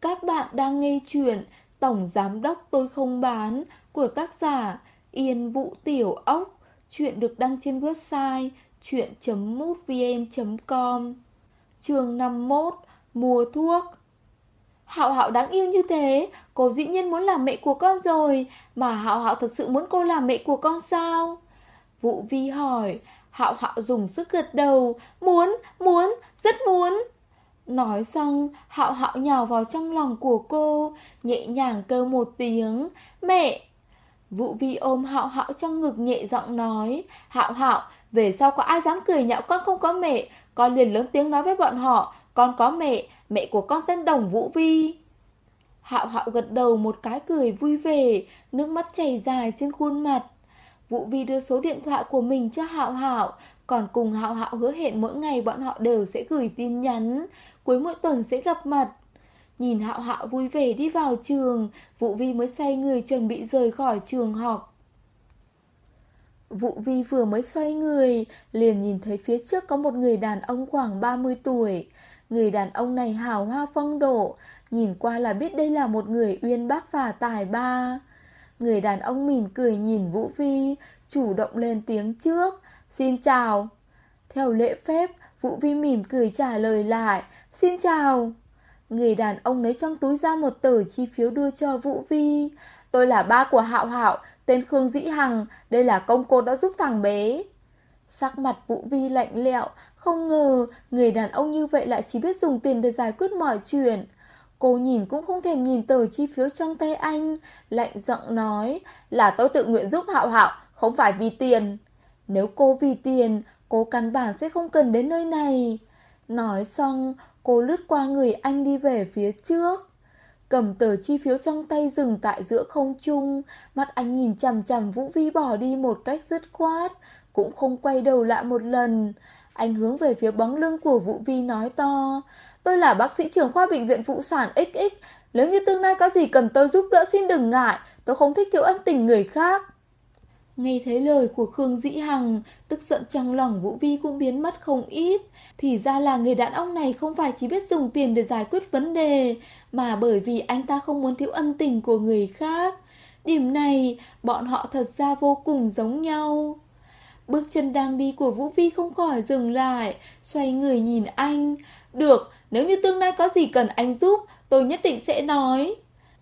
Các bạn đang nghe chuyện Tổng Giám Đốc Tôi Không Bán của tác giả Yên Vũ Tiểu Ốc. Chuyện được đăng trên website chuyện.mútvn.com Trường 51 Mua thuốc Hạo Hạo đáng yêu như thế, cô dĩ nhiên muốn làm mẹ của con rồi, mà Hạo Hạo thật sự muốn cô làm mẹ của con sao? Vũ Vi hỏi, Hạo Hạo dùng sức gật đầu, muốn, muốn, rất muốn. Nói xong, Hạo Hạo nhào vào trong lòng của cô, nhẹ nhàng kêu một tiếng, mẹ. Vũ Vi ôm Hạo Hạo trong ngực nhẹ giọng nói, Hạo Hạo, về sau có ai dám cười nhạo con không có mẹ, con liền lớn tiếng nói với bọn họ, con có mẹ, mẹ của con tên Đồng Vũ Vi. Hạo Hạo gật đầu một cái cười vui vẻ, nước mắt chảy dài trên khuôn mặt. Vũ Vi đưa số điện thoại của mình cho Hạo Hạo, còn cùng Hạo Hạo hứa hẹn mỗi ngày bọn họ đều sẽ gửi tin nhắn, cuối mỗi tuần sẽ gặp mặt. Nhìn Hạo Hạo vui vẻ đi vào trường, Vũ Vi mới xoay người chuẩn bị rời khỏi trường học. Vũ Vi vừa mới xoay người, liền nhìn thấy phía trước có một người đàn ông khoảng 30 tuổi. Người đàn ông này hào hoa phong độ, nhìn qua là biết đây là một người uyên bác và tài ba. Người đàn ông mỉm cười nhìn Vũ Vi, chủ động lên tiếng trước. Xin chào. Theo lễ phép, Vũ Vi mỉm cười trả lời lại. Xin chào. Người đàn ông lấy trong túi ra một tờ chi phiếu đưa cho Vũ Vi. Tôi là ba của Hạo Hạo, tên Khương Dĩ Hằng, đây là công cô đã giúp thằng bé. Sắc mặt Vũ Vi lạnh lẽo, không ngờ người đàn ông như vậy lại chỉ biết dùng tiền để giải quyết mọi chuyện. Cô nhìn cũng không thèm nhìn tờ chi phiếu trong tay anh, lạnh giọng nói là tôi tự nguyện giúp Hạo Hạo, không phải vì tiền. Nếu cô vì tiền, cô căn bản sẽ không cần đến nơi này. Nói xong, cô lướt qua người anh đi về phía trước. Cầm tờ chi phiếu trong tay dừng tại giữa không trung, mắt anh nhìn chằm chằm Vũ Vi bỏ đi một cách dứt khoát, cũng không quay đầu lại một lần. Anh hướng về phía bóng lưng của Vũ Vi nói to, tôi là bác sĩ trưởng khoa bệnh viện phụ sản XX, nếu như tương lai có gì cần tôi giúp đỡ xin đừng ngại, tôi không thích thiếu ân tình người khác. Nghe thấy lời của Khương Dĩ Hằng, tức giận trong lòng Vũ Vi cũng biến mất không ít. Thì ra là người đàn ông này không phải chỉ biết dùng tiền để giải quyết vấn đề, mà bởi vì anh ta không muốn thiếu ân tình của người khác. Điểm này, bọn họ thật ra vô cùng giống nhau. Bước chân đang đi của Vũ Vi không khỏi dừng lại, xoay người nhìn anh. Được, nếu như tương lai có gì cần anh giúp, tôi nhất định sẽ nói.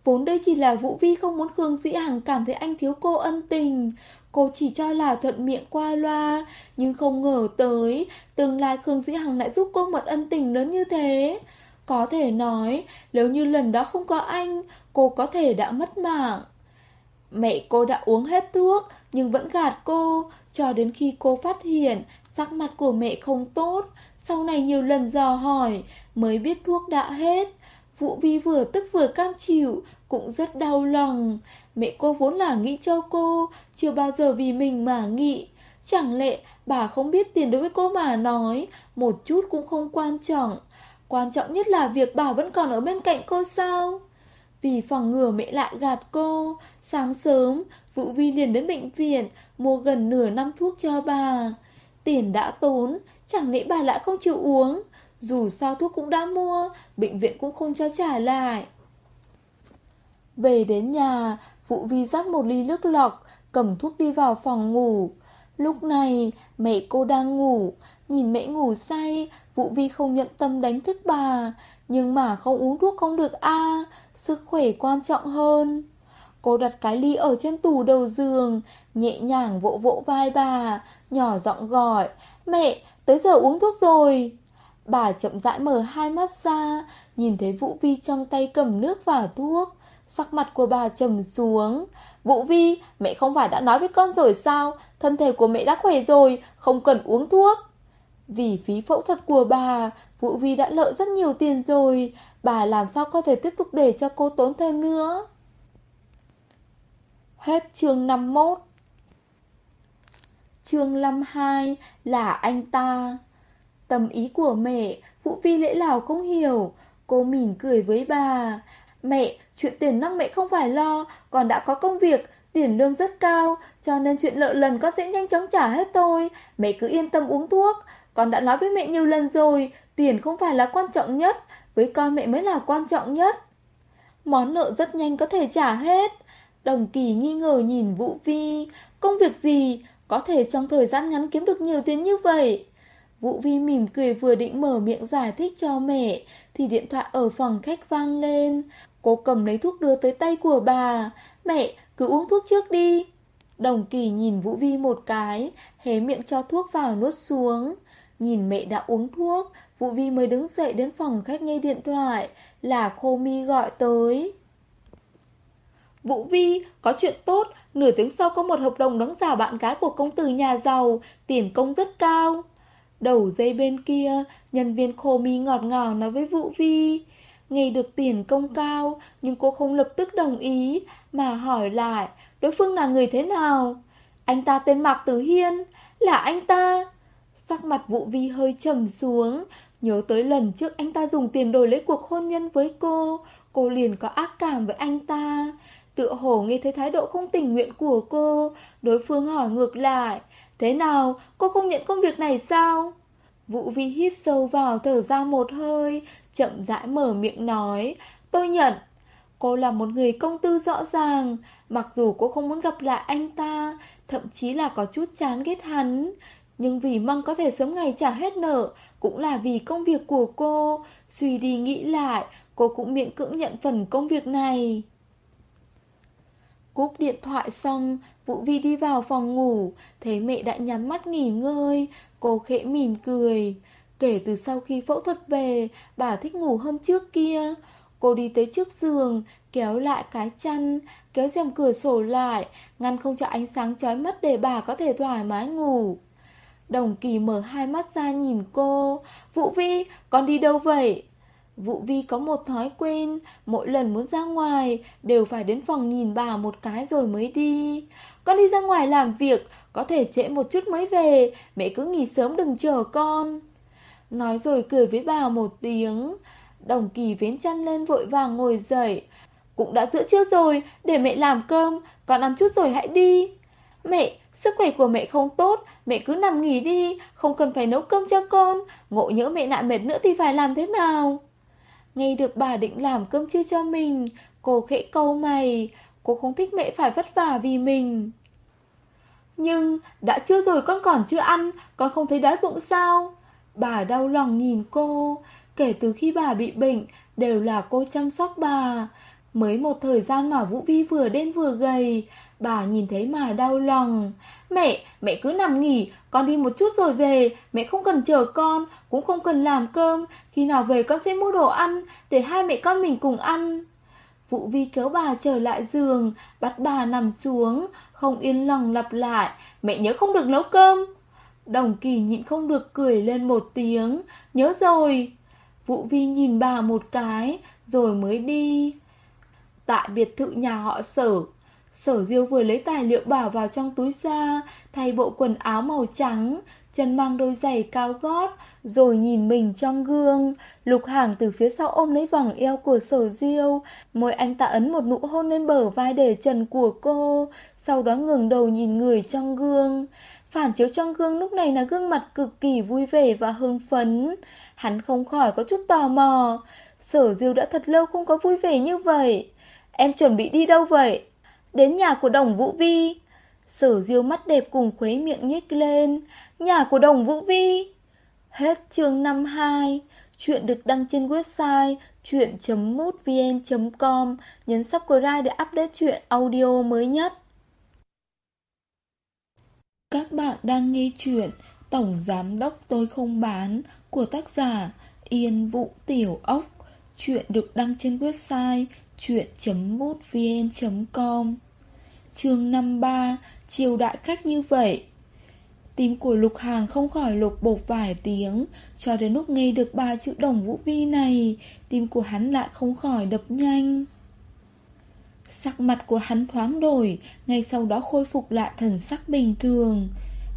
Vốn đây chỉ là Vũ Vi không muốn Khương Dĩ Hằng cảm thấy anh thiếu cô ân tình. Cô chỉ cho là thuận miệng qua loa, nhưng không ngờ tới, tương lai Khương Dĩ Hằng lại giúp cô một ân tình lớn như thế. Có thể nói, nếu như lần đó không có anh, cô có thể đã mất mạng. Mẹ cô đã uống hết thuốc, nhưng vẫn gạt cô, cho đến khi cô phát hiện sắc mặt của mẹ không tốt. Sau này nhiều lần dò hỏi, mới biết thuốc đã hết. Vũ Vi vừa tức vừa cam chịu, cũng rất đau lòng. Mẹ cô vốn là nghĩ cho cô, chưa bao giờ vì mình mà nghĩ. Chẳng lẽ bà không biết tiền đối với cô mà nói, một chút cũng không quan trọng. Quan trọng nhất là việc bà vẫn còn ở bên cạnh cô sao? Vì phòng ngừa mẹ lại gạt cô, sáng sớm, Vũ Vi liền đến bệnh viện, mua gần nửa năm thuốc cho bà. Tiền đã tốn, chẳng lẽ bà lại không chịu uống? Dù sao thuốc cũng đã mua, bệnh viện cũng không cho trả lại. Về đến nhà, Vũ Vi rót một ly nước lọc, cầm thuốc đi vào phòng ngủ. Lúc này, mẹ cô đang ngủ, nhìn mẹ ngủ say, Vũ Vi không nhận tâm đánh thức bà. Nhưng mà không uống thuốc không được a sức khỏe quan trọng hơn. Cô đặt cái ly ở trên tủ đầu giường, nhẹ nhàng vỗ vỗ vai bà, nhỏ giọng gọi, mẹ, tới giờ uống thuốc rồi. Bà chậm rãi mở hai mắt ra, nhìn thấy Vũ Vi trong tay cầm nước và thuốc. Sắc mặt của bà trầm xuống. Vũ Vi, mẹ không phải đã nói với con rồi sao? Thân thể của mẹ đã khỏe rồi, không cần uống thuốc. Vì phí phẫu thuật của bà, Vũ Vi đã lợi rất nhiều tiền rồi. Bà làm sao có thể tiếp tục để cho cô tốn thêm nữa? Hết chương 51 Chương 52 là anh ta Tâm ý của mẹ, Vũ Vi lễ nào cũng hiểu. Cô mỉm cười với bà. Mẹ, chuyện tiền nong mẹ không phải lo, còn đã có công việc, tiền lương rất cao, cho nên chuyện lợ lần con sẽ nhanh chóng trả hết thôi. Mẹ cứ yên tâm uống thuốc. Con đã nói với mẹ nhiều lần rồi, tiền không phải là quan trọng nhất, với con mẹ mới là quan trọng nhất. Món nợ rất nhanh có thể trả hết. Đồng kỳ nghi ngờ nhìn Vũ Vi, công việc gì có thể trong thời gian ngắn kiếm được nhiều tiền như vậy? Vũ Vi mỉm cười vừa định mở miệng giải thích cho mẹ, thì điện thoại ở phòng khách vang lên. Cô cầm lấy thuốc đưa tới tay của bà. Mẹ, cứ uống thuốc trước đi. Đồng kỳ nhìn Vũ Vi một cái, hé miệng cho thuốc vào nuốt xuống. Nhìn mẹ đã uống thuốc, Vũ Vi mới đứng dậy đến phòng khách nghe điện thoại, là Khô Mi gọi tới. Vũ Vi, có chuyện tốt, nửa tiếng sau có một hợp đồng đóng giả bạn gái của công tử nhà giàu, tiền công rất cao. Đầu dây bên kia, nhân viên Khô Mi ngọt ngào nói với Vũ Vi. Nghe được tiền công cao, nhưng cô không lập tức đồng ý, mà hỏi lại, đối phương là người thế nào? Anh ta tên Mạc Tử Hiên, là anh ta. Sắc mặt Vũ Vi hơi trầm xuống, nhớ tới lần trước anh ta dùng tiền đổi lấy cuộc hôn nhân với cô, cô liền có ác cảm với anh ta. Tựa hồ nghe thấy thái độ không tình nguyện của cô, đối phương hỏi ngược lại, thế nào, cô không nhận công việc này sao? Vũ Vi hít sâu vào thở ra một hơi, chậm rãi mở miệng nói, tôi nhận. Cô là một người công tư rõ ràng, mặc dù cô không muốn gặp lại anh ta, thậm chí là có chút chán ghét hắn. Nhưng vì mong có thể sớm ngày trả hết nợ, cũng là vì công việc của cô. Suy đi nghĩ lại, cô cũng miễn cưỡng nhận phần công việc này. Cúp điện thoại xong, Vũ Vi đi vào phòng ngủ, thấy mẹ đã nhắm mắt nghỉ ngơi, cô khẽ mỉm cười. Kể từ sau khi phẫu thuật về, bà thích ngủ hơn trước kia. Cô đi tới trước giường, kéo lại cái chăn, kéo rèm cửa sổ lại, ngăn không cho ánh sáng chói mắt để bà có thể thoải mái ngủ. Đồng kỳ mở hai mắt ra nhìn cô, Vũ Vi, con đi đâu vậy? Vũ Vi có một thói quen, mỗi lần muốn ra ngoài đều phải đến phòng nhìn bà một cái rồi mới đi. Con đi ra ngoài làm việc, có thể trễ một chút mới về, mẹ cứ nghỉ sớm đừng chờ con. Nói rồi cười với bà một tiếng. Đồng kỳ vén chăn lên vội vàng ngồi dậy. Cũng đã giữa trưa rồi, để mẹ làm cơm, con ăn chút rồi hãy đi. Mẹ, sức khỏe của mẹ không tốt, mẹ cứ nằm nghỉ đi, không cần phải nấu cơm cho con. Ngộ nhỡ mẹ lại mệt nữa thì phải làm thế nào? Nghe được bà định làm cơm trưa cho mình, cô khẽ câu mày, cô không thích mẹ phải vất vả vì mình. Nhưng, đã chưa rồi con còn chưa ăn, con không thấy đói bụng sao? Bà đau lòng nhìn cô, kể từ khi bà bị bệnh, đều là cô chăm sóc bà. Mới một thời gian mà Vũ Vi vừa đen vừa gầy, bà nhìn thấy mà đau lòng. Mẹ, mẹ cứ nằm nghỉ, con đi một chút rồi về, mẹ không cần chờ con, cũng không cần làm cơm, khi nào về con sẽ mua đồ ăn, để hai mẹ con mình cùng ăn. Vũ Vi kéo bà trở lại giường, bắt bà nằm xuống, không yên lòng lặp lại, mẹ nhớ không được nấu cơm. Đồng kỳ nhịn không được cười lên một tiếng, nhớ rồi. Vũ Vi nhìn bà một cái, rồi mới đi. Tại biệt thự nhà họ sở, sở diêu vừa lấy tài liệu bảo vào trong túi ra, thay bộ quần áo màu trắng, chân mang đôi giày cao gót, rồi nhìn mình trong gương. Lục hàng từ phía sau ôm lấy vòng eo của sở diêu, môi anh ta ấn một nụ hôn lên bờ vai để trần của cô, sau đó ngừng đầu nhìn người trong gương. Phản chiếu trong gương lúc này là gương mặt cực kỳ vui vẻ và hưng phấn. Hắn không khỏi có chút tò mò. Sở diêu đã thật lâu không có vui vẻ như vậy. Em chuẩn bị đi đâu vậy? Đến nhà của đồng Vũ Vi. Sở diêu mắt đẹp cùng khuấy miệng nhếch lên. Nhà của đồng Vũ Vi. Hết chương 52. Chuyện được đăng trên website chuyện.mútvn.com Nhấn subscribe để update chuyện audio mới nhất. Các bạn đang nghe chuyện Tổng Giám Đốc Tôi Không Bán của tác giả Yên Vũ Tiểu Ốc. Chuyện được đăng trên website chuyện.mútvn.com Chương 53 Chiều đại khách như vậy. Tim của Lục Hàng không khỏi lục bột vài tiếng, Cho đến lúc nghe được ba chữ đồng vũ vi này, Tim của hắn lại không khỏi đập nhanh. Sắc mặt của hắn thoáng đổi Ngay sau đó khôi phục lại thần sắc bình thường.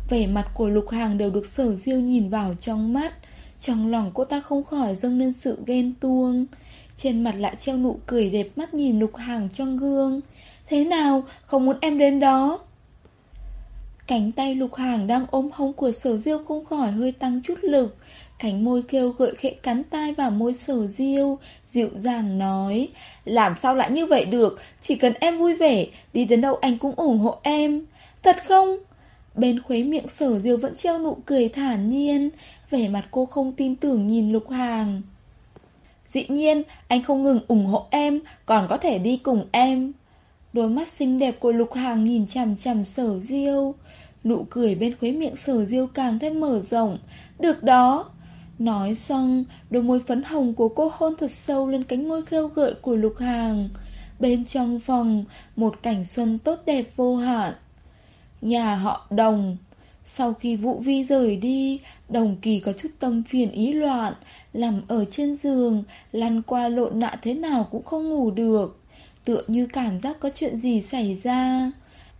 Vẻ mặt của Lục Hàng đều được sở diêu nhìn vào trong mắt. Trong lòng cô ta không khỏi dâng lên sự ghen tuông. Trên mặt lại treo nụ cười đẹp mắt nhìn Lục Hàng trong gương. Thế nào, không muốn em đến đó? Cánh tay Lục Hàng đang ôm hông của sở diêu không khỏi hơi tăng chút lực. Cánh môi kêu gợi khẽ cắn tai vào môi sở diêu, dịu dàng nói, làm sao lại như vậy được, chỉ cần em vui vẻ, đi đến đâu anh cũng ủng hộ em. Thật không? Bên khuấy miệng sở diêu vẫn treo nụ cười thản nhiên, vẻ mặt cô không tin tưởng nhìn lục hàng. Dĩ nhiên, anh không ngừng ủng hộ em, còn có thể đi cùng em. Đôi mắt xinh đẹp của lục hàng nhìn chằm chằm sở diêu. Nụ cười bên khuế miệng sở diêu càng thêm mở rộng. Được đó. Nói xong, đôi môi phấn hồng của cô hôn thật sâu lên cánh môi khêu gợi của lục hàng. Bên trong phòng, một cảnh xuân tốt đẹp vô hạn. Nhà họ đồng. Sau khi Vũ Vi rời đi, Đồng Kỳ có chút tâm phiền ý loạn, nằm ở trên giường, lăn qua lộn nạ thế nào cũng không ngủ được. Tựa như cảm giác có chuyện gì xảy ra.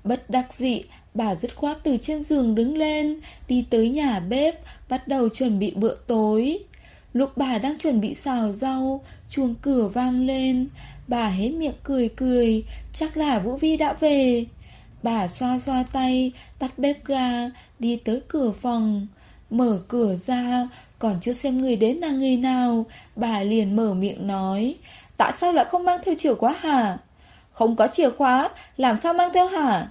Bất đắc dị, bà dứt khoát từ trên giường đứng lên, đi tới nhà bếp, bắt đầu chuẩn bị bữa tối. Lúc bà đang chuẩn bị xào rau, chuông cửa vang lên, bà hết miệng cười cười, chắc là Vũ Vi đã về. Bà xoa xoa tay, tắt bếp ga, đi tới cửa phòng. Mở cửa ra, còn chưa xem người đến là người nào, bà liền mở miệng nói. Tại sao lại không mang theo chìa khóa hả? Không có chìa khóa, làm sao mang theo hả?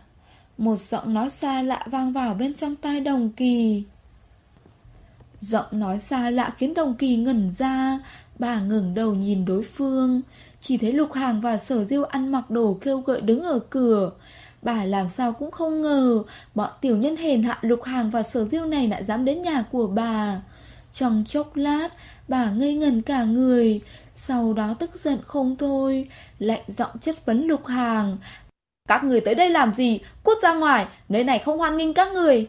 Một giọng nói xa lạ vang vào bên trong tai đồng kỳ. Giọng nói xa lạ khiến đồng kỳ ngẩn ra, bà ngẩng đầu nhìn đối phương. Chỉ thấy lục hàng và sở diêu ăn mặc đồ kêu gợi đứng ở cửa. Bà làm sao cũng không ngờ Bọn tiểu nhân hèn hạ lục hàng và sở diêu này lại dám đến nhà của bà. Trong chốc lát Bà ngây ngần cả người. Sau đó tức giận không thôi Lạnh giọng chất vấn lục hàng. Các người tới đây làm gì? Cút ra ngoài Nơi này không hoan nghênh các người.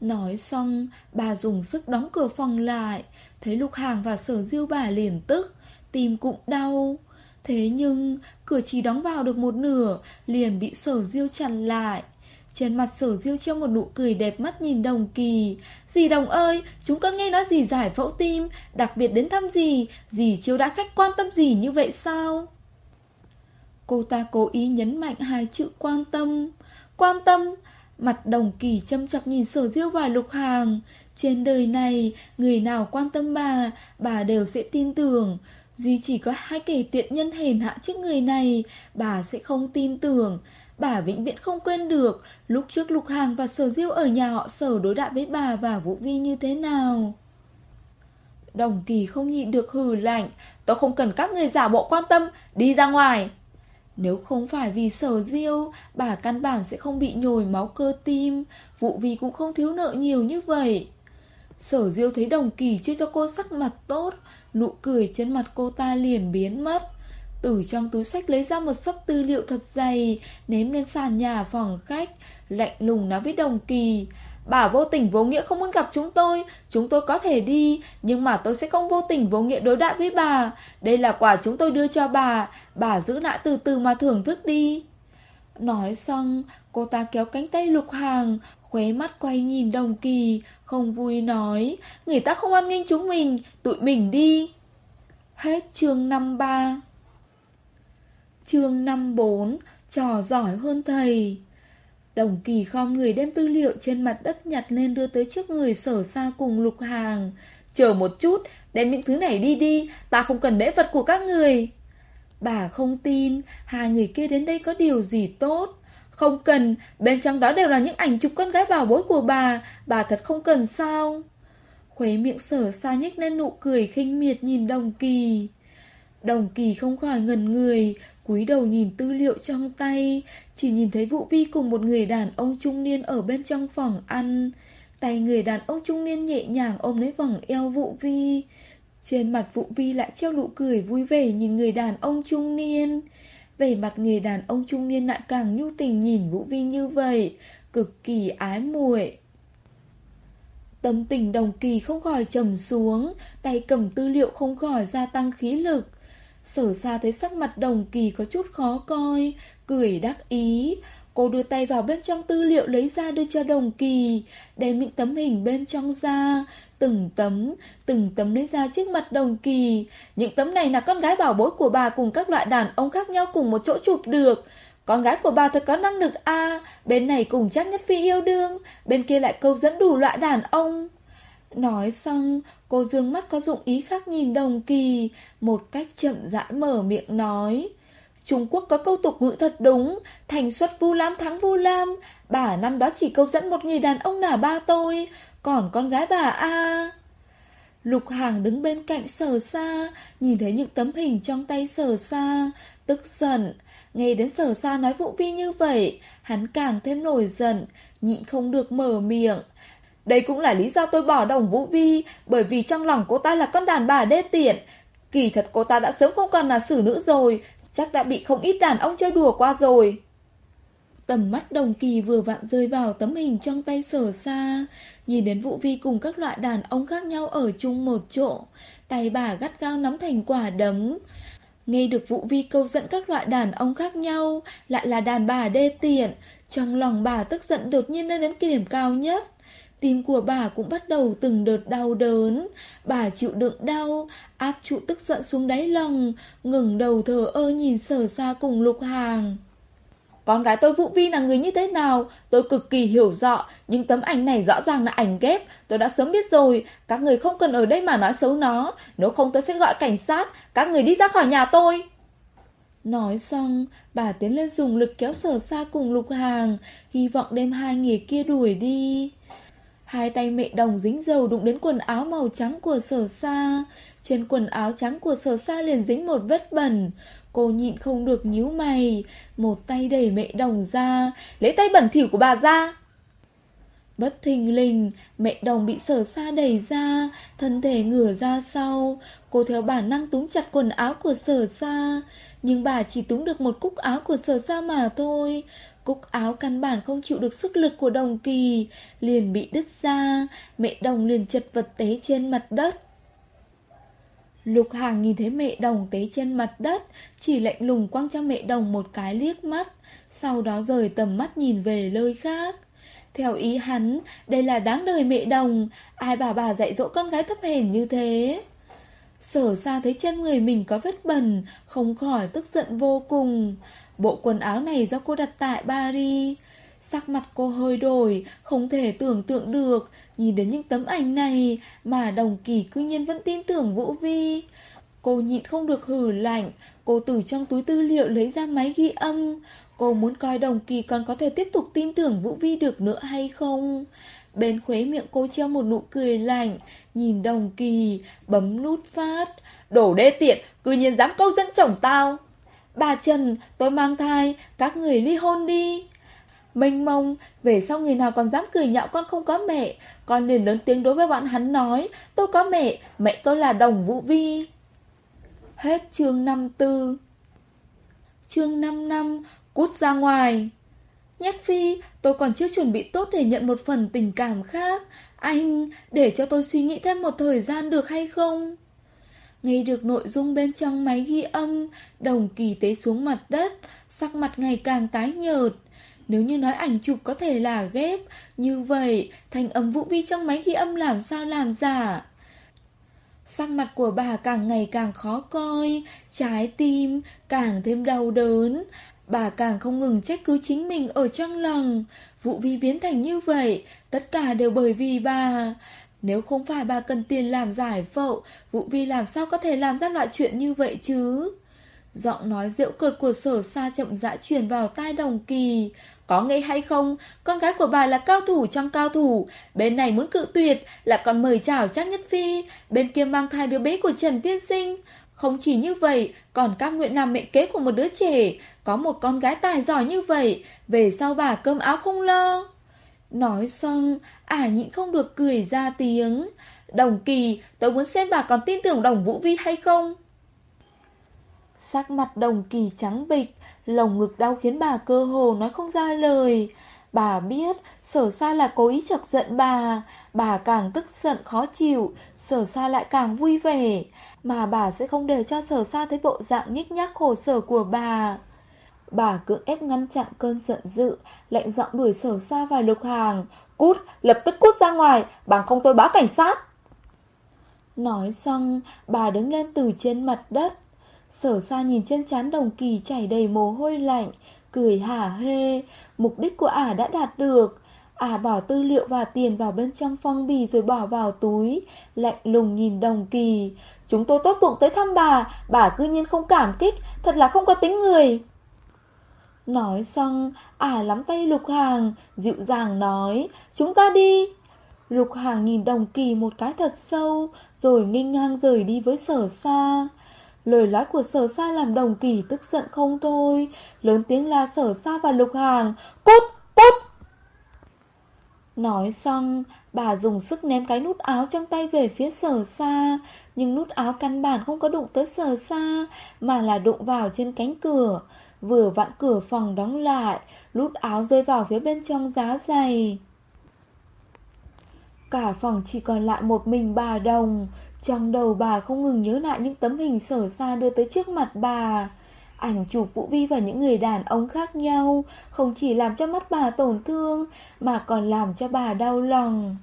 Nói xong Bà dùng sức đóng cửa phòng lại Thấy lục hàng và sở diêu bà liền tức Tim cũng đau Thế nhưng, cửa chỉ đóng vào được một nửa, liền bị sở diêu chặn lại. Trên mặt sở diêu treo một nụ cười đẹp mắt nhìn đồng kỳ. Dì đồng ơi, chúng con nghe nói gì giải phẫu tim, đặc biệt đến thăm gì, dì chiếu đã khách quan tâm gì như vậy sao? Cô ta cố ý nhấn mạnh hai chữ quan tâm. Quan tâm, mặt đồng kỳ châm chọc nhìn sở diêu và lục hàng. Trên đời này, người nào quan tâm bà, bà đều sẽ tin tưởng. Duy chỉ có hai kẻ tiện nhân hèn hạ trước người này, bà sẽ không tin tưởng. Bà vĩnh viễn không quên được lúc trước Lục Hàng và Sở Diêu ở nhà họ Sở đối đãi với bà và Vũ Vi như thế nào. Đồng kỳ không nhịn được hừ lạnh, tôi không cần các người giả bộ quan tâm, đi ra ngoài. Nếu không phải vì sở diêu, bà căn bản sẽ không bị nhồi máu cơ tim, vụ vì cũng không thiếu nợ nhiều như vậy. Sở diêu thấy đồng kỳ chưa cho cô sắc mặt tốt, nụ cười trên mặt cô ta liền biến mất. Từ trong túi sách lấy ra một sấp tư liệu thật dày, ném lên sàn nhà phòng khách, lạnh lùng nói với đồng kỳ. Bà vô tình vô nghĩa không muốn gặp chúng tôi, chúng tôi có thể đi, nhưng mà tôi sẽ không vô tình vô nghĩa đối đãi với bà. Đây là quà chúng tôi đưa cho bà, bà giữ lại từ từ mà thưởng thức đi. Nói xong, cô ta kéo cánh tay lục hàng, Khóe mắt quay nhìn đồng kỳ Không vui nói Người ta không ăn nghênh chúng mình Tụi mình đi. Hết chương 53 Chương 54 Trò giỏi hơn thầy. Đồng kỳ khom người đem tư liệu trên mặt đất nhặt lên đưa tới trước người sở xa cùng lục hàng Chờ một chút Đem những thứ này đi đi Ta không cần lễ vật của các người Bà không tin Hai người kia đến đây có điều gì tốt không cần, bên trong đó đều là những ảnh chụp con gái bảo bối của bà, bà thật không cần sao? Khuấy miệng sở xa nhếch lên nụ cười khinh miệt nhìn đồng kỳ. Đồng kỳ không khỏi ngần người, cúi đầu nhìn tư liệu trong tay, chỉ nhìn thấy Vũ Vi cùng một người đàn ông trung niên ở bên trong phòng ăn. Tay người đàn ông trung niên nhẹ nhàng ôm lấy vòng eo Vũ Vi. Trên mặt Vũ Vi lại treo nụ cười vui vẻ nhìn người đàn ông trung niên. Về mặt người đàn ông trung niên lại càng nhu tình nhìn Vũ Vi như vậy, cực kỳ ái muội. Tâm tình đồng kỳ không khỏi trầm xuống, tay cầm tư liệu không khỏi gia tăng khí lực. Sở xa thấy sắc mặt đồng kỳ có chút khó coi, cười đắc ý, Cô đưa tay vào bên trong tư liệu lấy ra đưa cho đồng kỳ, đem những tấm hình bên trong ra, từng tấm, từng tấm lấy ra trước mặt đồng kỳ. Những tấm này là con gái bảo bối của bà cùng các loại đàn ông khác nhau cùng một chỗ chụp được. Con gái của bà thật có năng lực a bên này cùng chắc nhất phi yêu đương, bên kia lại câu dẫn đủ loại đàn ông. Nói xong, cô dương mắt có dụng ý khác nhìn đồng kỳ, một cách chậm rãi mở miệng nói. Trung Quốc có câu tục ngữ thật đúng, thành xuất vu lam thắng vu lam, bà năm đó chỉ câu dẫn một người đàn ông nả ba tôi, còn con gái bà a Lục Hàng đứng bên cạnh sở xa, nhìn thấy những tấm hình trong tay sở xa, tức giận. Nghe đến sở xa nói vụ Vi như vậy, hắn càng thêm nổi giận, nhịn không được mở miệng. Đây cũng là lý do tôi bỏ đồng Vũ Vi, bởi vì trong lòng cô ta là con đàn bà đê tiện. Kỳ thật cô ta đã sớm không còn là xử nữ rồi, chắc đã bị không ít đàn ông chơi đùa qua rồi. Tầm mắt đồng kỳ vừa vặn rơi vào tấm hình trong tay sở xa Nhìn đến Vũ Vi cùng các loại đàn ông khác nhau ở chung một chỗ Tay bà gắt gao nắm thành quả đấm Nghe được Vũ Vi câu dẫn các loại đàn ông khác nhau Lại là đàn bà đê tiện Trong lòng bà tức giận đột nhiên lên đến điểm cao nhất Tim của bà cũng bắt đầu từng đợt đau đớn. Bà chịu đựng đau Áp trụ tức giận xuống đáy lòng ngừng đầu thờ ơ nhìn sở xa cùng lục hàng. Con gái tôi Vũ Vi là người như thế nào? Tôi cực kỳ hiểu rõ Nhưng tấm ảnh này rõ ràng là ảnh ghép. Tôi đã sớm biết rồi Các người không cần ở đây mà nói xấu nó. Nếu không tôi sẽ gọi cảnh sát Các người đi ra khỏi nhà tôi. Nói xong Bà tiến lên dùng lực kéo sở xa cùng lục hàng Hy vọng đem hai người kia đuổi đi Hai tay mẹ đồng dính dầu đụng đến quần áo màu trắng của sở sa Trên quần áo trắng của sở sa liền dính một vết bẩn. Cô nhịn không được nhíu mày, Một tay đẩy mẹ đồng ra. Lấy tay bẩn thỉu của bà ra. Bất thình lình, Mẹ đồng bị sở sa đẩy ra, Thân thể ngửa ra sau. Cô theo bản năng túm chặt quần áo của sở sa Nhưng bà chỉ túm được một cúc áo của sở sa mà thôi. Cúc áo căn bản không chịu được sức lực của đồng kỳ Liền bị đứt ra Mẹ đồng liền chật vật té trên mặt đất Lục Hàng nhìn thấy mẹ đồng tế trên mặt đất, chỉ lạnh lùng quăng cho mẹ đồng một cái liếc mắt, sau đó rời tầm mắt nhìn về nơi khác. Theo ý hắn, đây là đáng đời mẹ đồng, ai bảo bà dạy dỗ con gái thấp hèn như thế. Sở xa thấy chân người mình có vết bẩn, không khỏi tức giận vô cùng. Bộ quần áo này do cô đặt tại Paris. Sắc mặt cô hơi đổi, không thể tưởng tượng được, nhìn đến những tấm ảnh này mà đồng kỳ cư nhiên vẫn tin tưởng Vũ Vi. Cô nhịn không được hử lạnh, cô từ trong túi tư liệu lấy ra máy ghi âm. Cô muốn coi đồng kỳ còn có thể tiếp tục tin tưởng Vũ Vi được nữa hay không. Bên khuế miệng cô treo một nụ cười lạnh, nhìn đồng kỳ, bấm nút phát. Đổ đê tiện, cư nhiên dám câu dẫn chồng tao. Bà Trần, tôi mang thai, các người ly hôn đi mênh mông, về sau người nào còn dám cười nhạo con không có mẹ, con liền lớn tiếng đối với bọn hắn nói, tôi có mẹ, mẹ tôi là Đồng Vũ Vi. Hết chương 54 Chương 5 năm, cút ra ngoài. Nhất Phi, tôi còn chưa chuẩn bị tốt để nhận một phần tình cảm khác. Anh, để cho tôi suy nghĩ thêm một thời gian được hay không? Nghe được nội dung bên trong máy ghi âm, đồng kỳ tế xuống mặt đất, sắc mặt ngày càng tái nhợt. Nếu như nói ảnh chụp có thể là ghép, như vậy thanh âm Vũ Vi trong máy ghi âm làm sao làm giả? Sắc mặt của bà càng ngày càng khó coi, trái tim càng thêm đau đớn. Bà càng không ngừng trách cứ chính mình ở trong lòng. Vụ Vi biến thành như vậy, tất cả đều bởi vì bà. Nếu không phải bà cần tiền làm giải phẫu, Vũ Vi làm sao có thể làm ra loại chuyện như vậy chứ? Giọng nói rượu cợt của sở xa chậm rãi truyền vào tai đồng kỳ. Có nghe hay không, con gái của bà là cao thủ trong cao thủ, bên này muốn cự tuyệt, lại còn mời chào chắc Nhất Phi, bên kia mang thai đứa bé của Trần Tiên Sinh. Không chỉ như vậy, còn các nguyện làm mẹ kế của một đứa trẻ, có một con gái tài giỏi như vậy, về sau bà cơm áo không lo. Nói xong, ả nhịn không được cười ra tiếng. Đồng kỳ, tôi muốn xem bà còn tin tưởng đồng Vũ Vi hay không. Sắc mặt đồng kỳ trắng bịch, lồng ngực đau khiến bà cơ hồ nói không ra lời. Bà biết sở sa là cố ý chọc giận bà, bà càng tức giận khó chịu, sở sa lại càng vui vẻ, mà bà sẽ không để cho sở sa thấy bộ dạng nhích nhác khổ sở của bà. Bà cưỡng ép ngăn chặn cơn giận dữ, lạnh giọng đuổi sở sa vào lục hàng. Cút, lập tức cút ra ngoài, bằng không tôi báo cảnh sát. Nói xong, bà đứng lên từ trên mặt đất, Sở xa nhìn trên chán đồng kỳ chảy đầy mồ hôi lạnh, cười hả hê, mục đích của ả đã đạt được. ả bỏ tư liệu và tiền vào bên trong phong bì rồi bỏ vào túi Lạnh lùng nhìn đồng kỳ Chúng tôi tốt bụng tới thăm bà Bà cư nhiên không cảm kích Thật là không có tính người Nói xong à lắm tay lục hàng Dịu dàng nói Chúng ta đi. Lục hàng nhìn đồng kỳ một cái thật sâu Rồi nghênh ngang rời đi với sở xa. Lời nói của sở xa làm đồng kỳ tức giận không thôi Lớn tiếng la sở xa và lục hàng Cút, cút! Nói xong Bà dùng sức ném cái nút áo trong tay về phía sở xa Nhưng nút áo căn bản không có đụng tới sở xa Mà là đụng vào trên cánh cửa. Vừa vặn cửa phòng đóng lại, lút áo rơi vào phía bên trong giá giày Cả phòng chỉ còn lại một mình bà đồng. Trong đầu bà không ngừng nhớ lại những tấm hình sở xa đưa tới trước mặt bà. Ảnh chụp Vũ Vi và những người đàn ông khác nhau, Không chỉ làm cho mắt bà tổn thương, Mà còn làm cho bà đau lòng.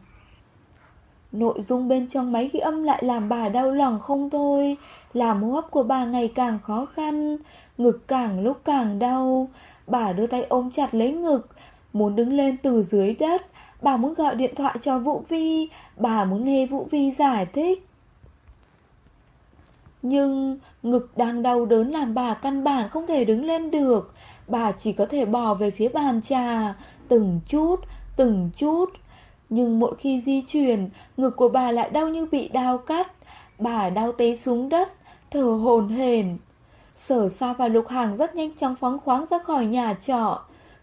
Nội dung bên trong máy ghi âm lại làm bà đau lòng không thôi, Làm hô hấp của bà ngày càng khó khăn. Ngực càng lúc càng đau. Bà đưa tay ôm chặt lấy ngực. Muốn đứng lên từ dưới đất. Bà muốn gọi điện thoại cho Vũ Vi. Bà muốn nghe Vũ Vi giải thích. Nhưng ngực đang đau đớn làm bà căn bản không thể đứng lên được. Bà chỉ có thể bò về phía bàn trà. Từng chút, từng chút. Nhưng mỗi khi di chuyển Ngực của bà lại đau như bị đau cắt. Bà đau té xuống đất Thở hồn hển. Sở Sa và Lục Hàng rất nhanh chóng phóng khoáng ra khỏi nhà trọ.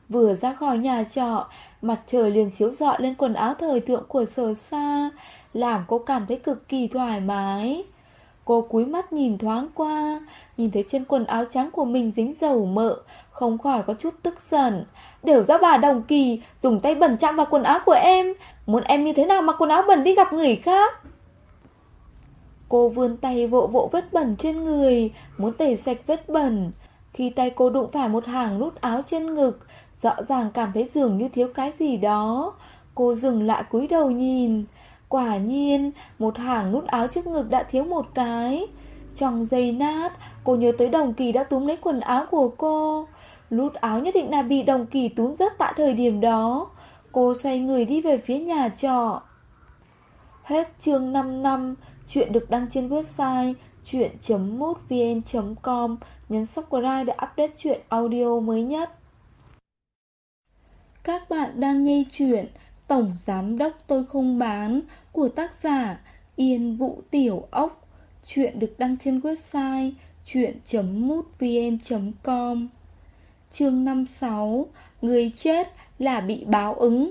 Vừa ra khỏi nhà trọ, Mặt trời liền chiếu rọi lên quần áo thời thượng của sở Sa Làm cô cảm thấy cực kỳ thoải mái. Cô cúi mắt nhìn thoáng qua, Nhìn thấy trên quần áo trắng của mình dính dầu mỡ, Không khỏi có chút tức giận. Đều do bà Đồng Kỳ, Dùng tay bẩn chạm vào quần áo của em. Muốn em như thế nào mặc quần áo bẩn đi gặp người khác? Cô vươn tay vỗ vỗ vết bẩn trên người, Muốn tẩy sạch vết bẩn. Khi tay cô đụng phải một hàng nút áo trên ngực, Rõ ràng cảm thấy dường như thiếu cái gì đó. Cô dừng lại cúi đầu nhìn. Quả nhiên, Một hàng nút áo trước ngực đã thiếu một cái. Trong giây nát, Cô nhớ tới đồng kỳ đã túm lấy quần áo của cô. Nút áo nhất định là bị đồng kỳ túm rớt tại thời điểm đó. Cô xoay người đi về phía nhà trọ. Hết chương 5 năm Chuyện được đăng trên website chuyện.mútvn.com Nhấn subscribe để update chuyện audio mới nhất. Các bạn đang nghe chuyện Tổng Giám Đốc Tôi Không Bán của tác giả Yên Vũ Tiểu Ốc. Chuyện được đăng trên website chuyện.mútvn.com Chương 56 Người chết là bị báo ứng.